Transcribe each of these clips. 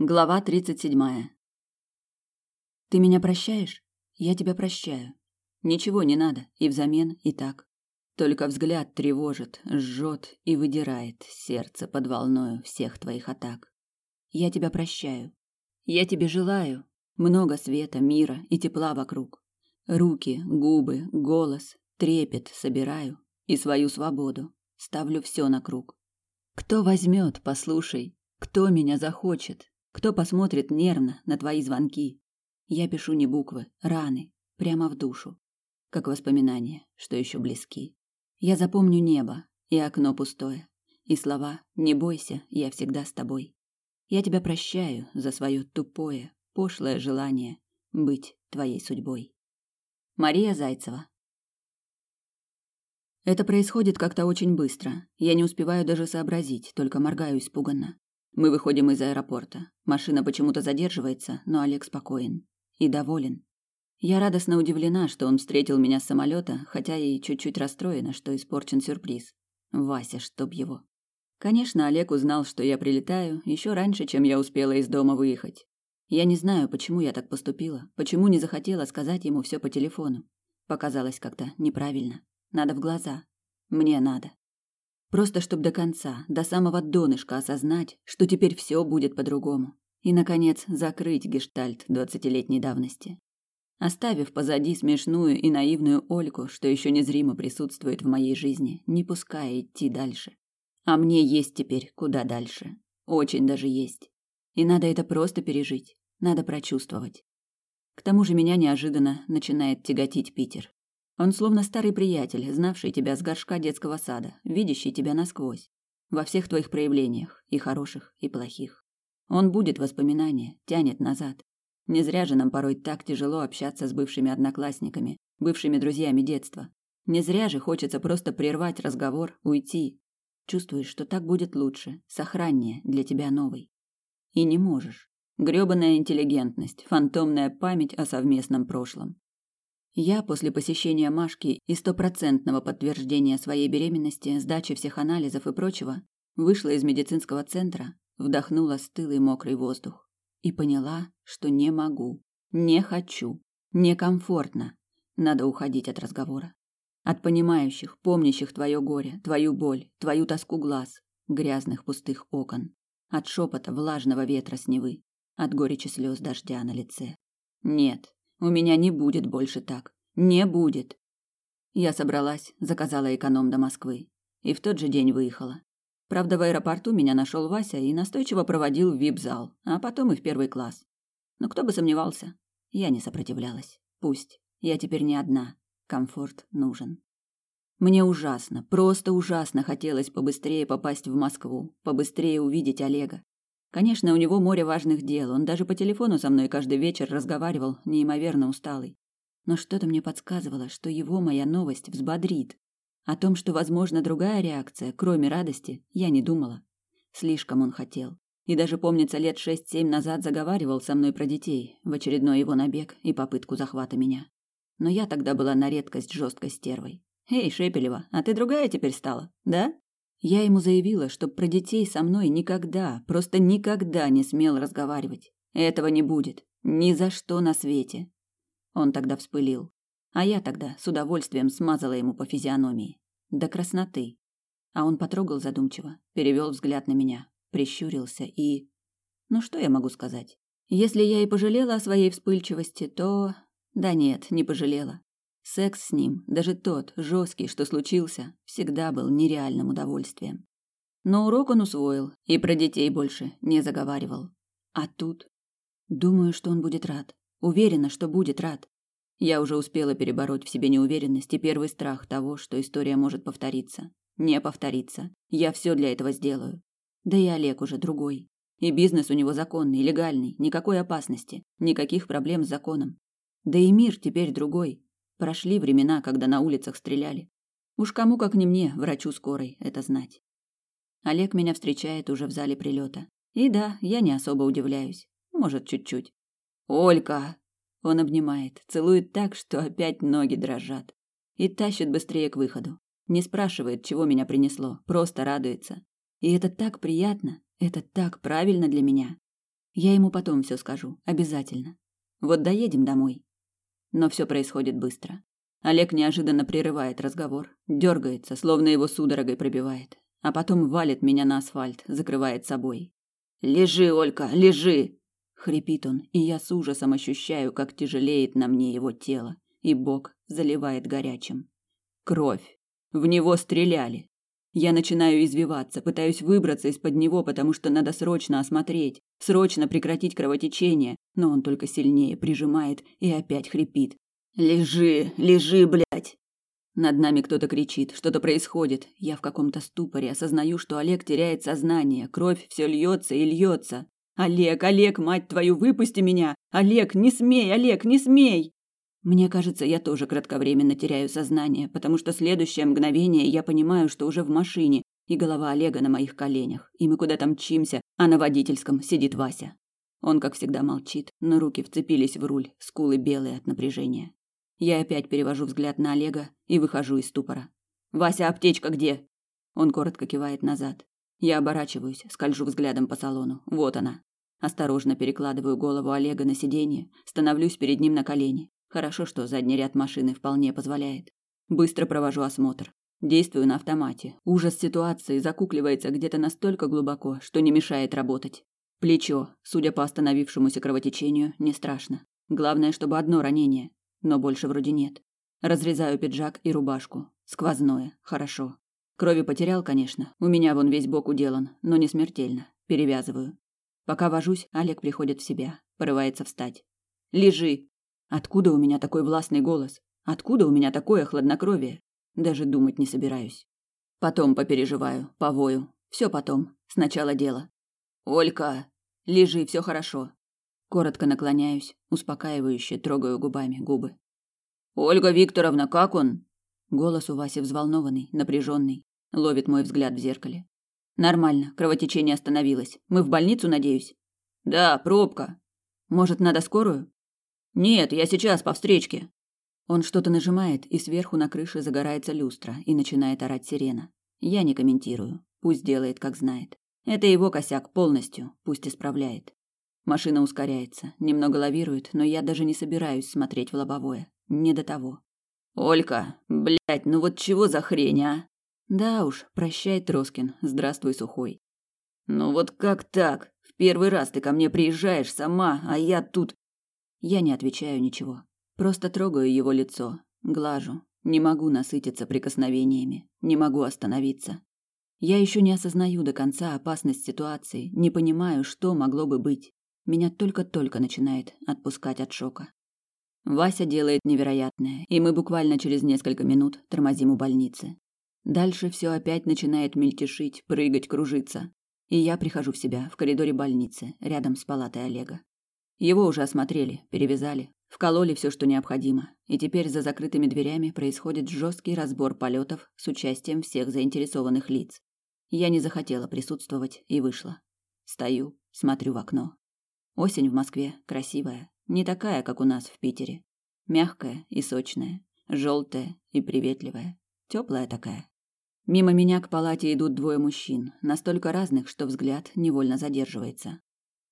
Глава тридцать седьмая. Ты меня прощаешь? Я тебя прощаю. Ничего не надо, и взамен, и так. Только взгляд тревожит, жжет и выдирает сердце под волною всех твоих атак. Я тебя прощаю. Я тебе желаю много света, мира и тепла вокруг. Руки, губы, голос, трепет собираю и свою свободу. Ставлю все на круг. Кто возьмет, послушай, кто меня захочет, кто посмотрит нервно на твои звонки? Я пишу не буквы, раны, прямо в душу, как воспоминания, что еще близки. Я запомню небо и окно пустое, и слова «Не бойся, я всегда с тобой». Я тебя прощаю за свое тупое, пошлое желание быть твоей судьбой. Мария Зайцева Это происходит как-то очень быстро. Я не успеваю даже сообразить, только моргаю испуганно. Мы выходим из аэропорта. Машина почему-то задерживается, но Олег спокоен и доволен. Я радостно удивлена, что он встретил меня с самолета, хотя и чуть-чуть расстроена, что испорчен сюрприз. Вася, чтоб его. Конечно, Олег узнал, что я прилетаю, еще раньше, чем я успела из дома выехать. Я не знаю, почему я так поступила, почему не захотела сказать ему все по телефону. Показалось как-то неправильно. Надо в глаза. Мне надо. Просто чтобы до конца, до самого донышка осознать, что теперь все будет по-другому. И, наконец, закрыть гештальт двадцатилетней давности. Оставив позади смешную и наивную Ольку, что еще незримо присутствует в моей жизни, не пуская идти дальше. А мне есть теперь куда дальше. Очень даже есть. И надо это просто пережить. Надо прочувствовать. К тому же меня неожиданно начинает тяготить Питер. Он словно старый приятель, знавший тебя с горшка детского сада, видящий тебя насквозь, во всех твоих проявлениях, и хороших, и плохих. Он будет воспоминания, тянет назад. Не зря же нам порой так тяжело общаться с бывшими одноклассниками, бывшими друзьями детства. Не зря же хочется просто прервать разговор, уйти. Чувствуешь, что так будет лучше, сохраннее для тебя новый. И не можешь. Грёбаная интеллигентность, фантомная память о совместном прошлом. Я после посещения Машки и стопроцентного подтверждения своей беременности, сдачи всех анализов и прочего, вышла из медицинского центра, вдохнула стылый мокрый воздух и поняла, что не могу, не хочу, некомфортно. Надо уходить от разговора. От понимающих, помнящих твое горе, твою боль, твою тоску глаз, грязных пустых окон, от шепота влажного ветра с Невы, от горечи слез дождя на лице. Нет, у меня не будет больше так. Не будет. Я собралась, заказала эконом до Москвы. И в тот же день выехала. Правда, в аэропорту меня нашел Вася и настойчиво проводил в вип-зал, а потом и в первый класс. Но кто бы сомневался. Я не сопротивлялась. Пусть. Я теперь не одна. Комфорт нужен. Мне ужасно, просто ужасно хотелось побыстрее попасть в Москву, побыстрее увидеть Олега. Конечно, у него море важных дел, он даже по телефону со мной каждый вечер разговаривал, неимоверно усталый. Но что-то мне подсказывало, что его моя новость взбодрит. О том, что возможна другая реакция, кроме радости, я не думала. Слишком он хотел. И даже, помнится, лет шесть-семь назад заговаривал со мной про детей, в очередной его набег и попытку захвата меня. Но я тогда была на редкость жесткой стервой. «Эй, Шепелева, а ты другая теперь стала, да?» Я ему заявила, что про детей со мной никогда, просто никогда не смел разговаривать. Этого не будет. Ни за что на свете. Он тогда вспылил. А я тогда с удовольствием смазала ему по физиономии. До красноты. А он потрогал задумчиво, перевел взгляд на меня, прищурился и... Ну что я могу сказать? Если я и пожалела о своей вспыльчивости, то... Да нет, не пожалела. Секс с ним, даже тот, жесткий, что случился, всегда был нереальным удовольствием. Но урок он усвоил и про детей больше не заговаривал. А тут... Думаю, что он будет рад. Уверена, что будет рад. Я уже успела перебороть в себе неуверенность и первый страх того, что история может повториться. Не повториться. Я все для этого сделаю. Да и Олег уже другой. И бизнес у него законный, легальный, никакой опасности, никаких проблем с законом. Да и мир теперь другой, Прошли времена, когда на улицах стреляли. Уж кому, как не мне, врачу скорой, это знать. Олег меня встречает уже в зале прилета. И да, я не особо удивляюсь. Может, чуть-чуть. «Олька!» Он обнимает, целует так, что опять ноги дрожат. И тащит быстрее к выходу. Не спрашивает, чего меня принесло, просто радуется. И это так приятно, это так правильно для меня. Я ему потом все скажу, обязательно. Вот доедем домой. Но все происходит быстро. Олег неожиданно прерывает разговор, дергается, словно его судорогой пробивает, а потом валит меня на асфальт, закрывает собой. «Лежи, Олька, лежи!» Хрипит он, и я с ужасом ощущаю, как тяжелеет на мне его тело, и бок заливает горячим. Кровь. В него стреляли. Я начинаю извиваться, пытаюсь выбраться из-под него, потому что надо срочно осмотреть, срочно прекратить кровотечение, но он только сильнее прижимает и опять хрипит. «Лежи, лежи, блядь!» Над нами кто-то кричит, что-то происходит. Я в каком-то ступоре, осознаю, что Олег теряет сознание, кровь все льется и льется. «Олег, Олег, мать твою, выпусти меня! Олег, не смей, Олег, не смей!» Мне кажется, я тоже кратковременно теряю сознание, потому что следующее мгновение я понимаю, что уже в машине, и голова Олега на моих коленях, и мы куда-то мчимся, а на водительском сидит Вася. Он, как всегда, молчит, но руки вцепились в руль, скулы белые от напряжения. Я опять перевожу взгляд на Олега и выхожу из ступора. «Вася, аптечка где?» Он коротко кивает назад. Я оборачиваюсь, скольжу взглядом по салону. Вот она. Осторожно перекладываю голову Олега на сиденье, становлюсь перед ним на колени. Хорошо, что задний ряд машины вполне позволяет. Быстро провожу осмотр. Действую на автомате. Ужас ситуации закукливается где-то настолько глубоко, что не мешает работать. Плечо, судя по остановившемуся кровотечению, не страшно. Главное, чтобы одно ранение но больше вроде нет. Разрезаю пиджак и рубашку. Сквозное, хорошо. Крови потерял, конечно. У меня вон весь бок уделан, но не смертельно. Перевязываю. Пока вожусь, Олег приходит в себя, порывается встать. Лежи. Откуда у меня такой властный голос? Откуда у меня такое хладнокровие? Даже думать не собираюсь. Потом попереживаю, повою. Все потом. Сначала дело. Олька, лежи, все хорошо. Коротко наклоняюсь, успокаивающе трогаю губами губы. Ольга Викторовна, как он? Голос у Васи взволнованный, напряженный, ловит мой взгляд в зеркале. Нормально, кровотечение остановилось. Мы в больницу, надеюсь? Да, пробка. Может, надо скорую? Нет, я сейчас по встречке. Он что-то нажимает, и сверху на крыше загорается люстра и начинает орать сирена. Я не комментирую. Пусть делает, как знает. Это его косяк полностью, пусть исправляет. Машина ускоряется, немного лавирует, но я даже не собираюсь смотреть в лобовое. Не до того. Олька, блядь, ну вот чего за хрень, а? Да уж, прощай, Троскин. Здравствуй, Сухой. Ну вот как так? В первый раз ты ко мне приезжаешь сама, а я тут Я не отвечаю ничего. Просто трогаю его лицо, глажу. Не могу насытиться прикосновениями, не могу остановиться. Я еще не осознаю до конца опасность ситуации, не понимаю, что могло бы быть. Меня только-только начинает отпускать от шока. Вася делает невероятное, и мы буквально через несколько минут тормозим у больницы. Дальше все опять начинает мельтешить, прыгать, кружиться. И я прихожу в себя в коридоре больницы, рядом с палатой Олега. Его уже осмотрели, перевязали, вкололи все, что необходимо, и теперь за закрытыми дверями происходит жесткий разбор полетов с участием всех заинтересованных лиц. Я не захотела присутствовать и вышла. Стою, смотрю в окно. Осень в Москве красивая, не такая, как у нас в Питере. Мягкая и сочная, желтая и приветливая, теплая такая. Мимо меня к палате идут двое мужчин, настолько разных, что взгляд невольно задерживается.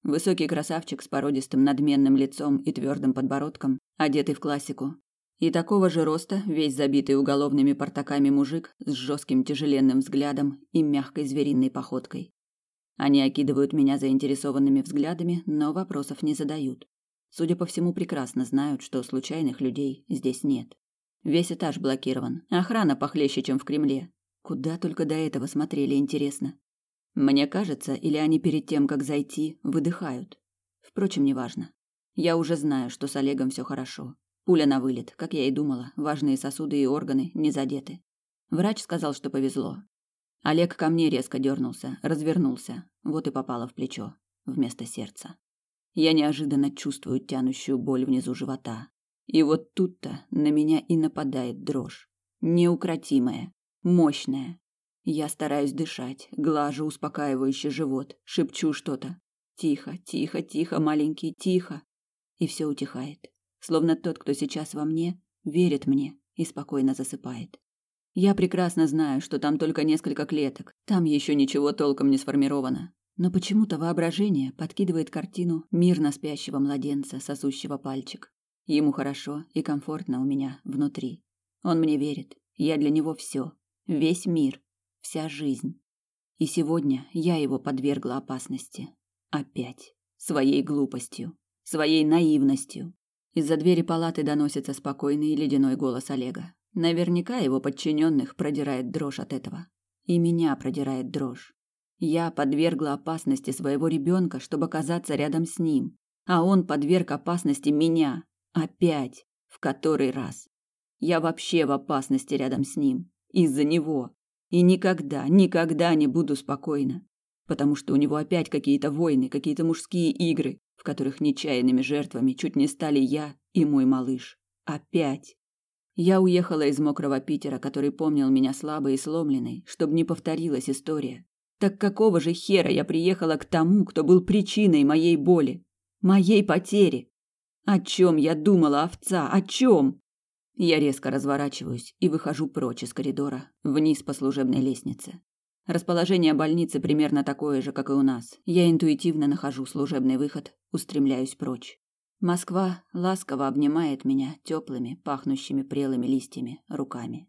Высокий красавчик с породистым надменным лицом и твердым подбородком, одетый в классику, и такого же роста, весь забитый уголовными портаками мужик с жестким тяжеленным взглядом и мягкой звериной походкой. Они окидывают меня заинтересованными взглядами, но вопросов не задают. Судя по всему, прекрасно знают, что случайных людей здесь нет. Весь этаж блокирован. Охрана похлеще, чем в Кремле. Куда только до этого смотрели, интересно. Мне кажется, или они перед тем, как зайти, выдыхают. Впрочем, неважно. Я уже знаю, что с Олегом все хорошо. Пуля на вылет, как я и думала, важные сосуды и органы не задеты. Врач сказал, что повезло. Олег ко мне резко дернулся, развернулся, вот и попало в плечо вместо сердца. Я неожиданно чувствую тянущую боль внизу живота. И вот тут-то на меня и нападает дрожь. Неукротимая, мощная. Я стараюсь дышать, глажу успокаивающий живот, шепчу что-то. Тихо, тихо, тихо, маленький, тихо. И все утихает. Словно тот, кто сейчас во мне, верит мне и спокойно засыпает. Я прекрасно знаю, что там только несколько клеток. Там еще ничего толком не сформировано. Но почему-то воображение подкидывает картину мирно спящего младенца, сосущего пальчик. Ему хорошо и комфортно у меня внутри. Он мне верит. Я для него все, весь мир, вся жизнь. И сегодня я его подвергла опасности. Опять. Своей глупостью, своей наивностью. Из-за двери палаты доносится спокойный и ледяной голос Олега. Наверняка его подчиненных продирает дрожь от этого. И меня продирает дрожь. Я подвергла опасности своего ребенка, чтобы оказаться рядом с ним. А он подверг опасности меня. Опять. В который раз. Я вообще в опасности рядом с ним. Из-за него. И никогда, никогда не буду спокойна. Потому что у него опять какие-то войны, какие-то мужские игры, в которых нечаянными жертвами чуть не стали я и мой малыш. Опять. Я уехала из мокрого Питера, который помнил меня слабой и сломленной, чтобы не повторилась история. Так какого же хера я приехала к тому, кто был причиной моей боли, моей потери? О чем я думала, овца, о чем? Я резко разворачиваюсь и выхожу прочь из коридора, вниз по служебной лестнице. Расположение больницы примерно такое же, как и у нас. Я интуитивно нахожу служебный выход, устремляюсь прочь. Москва ласково обнимает меня теплыми, пахнущими прелыми листьями руками.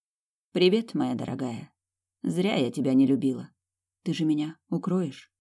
Привет, моя дорогая. Зря я тебя не любила. Ты же меня укроешь?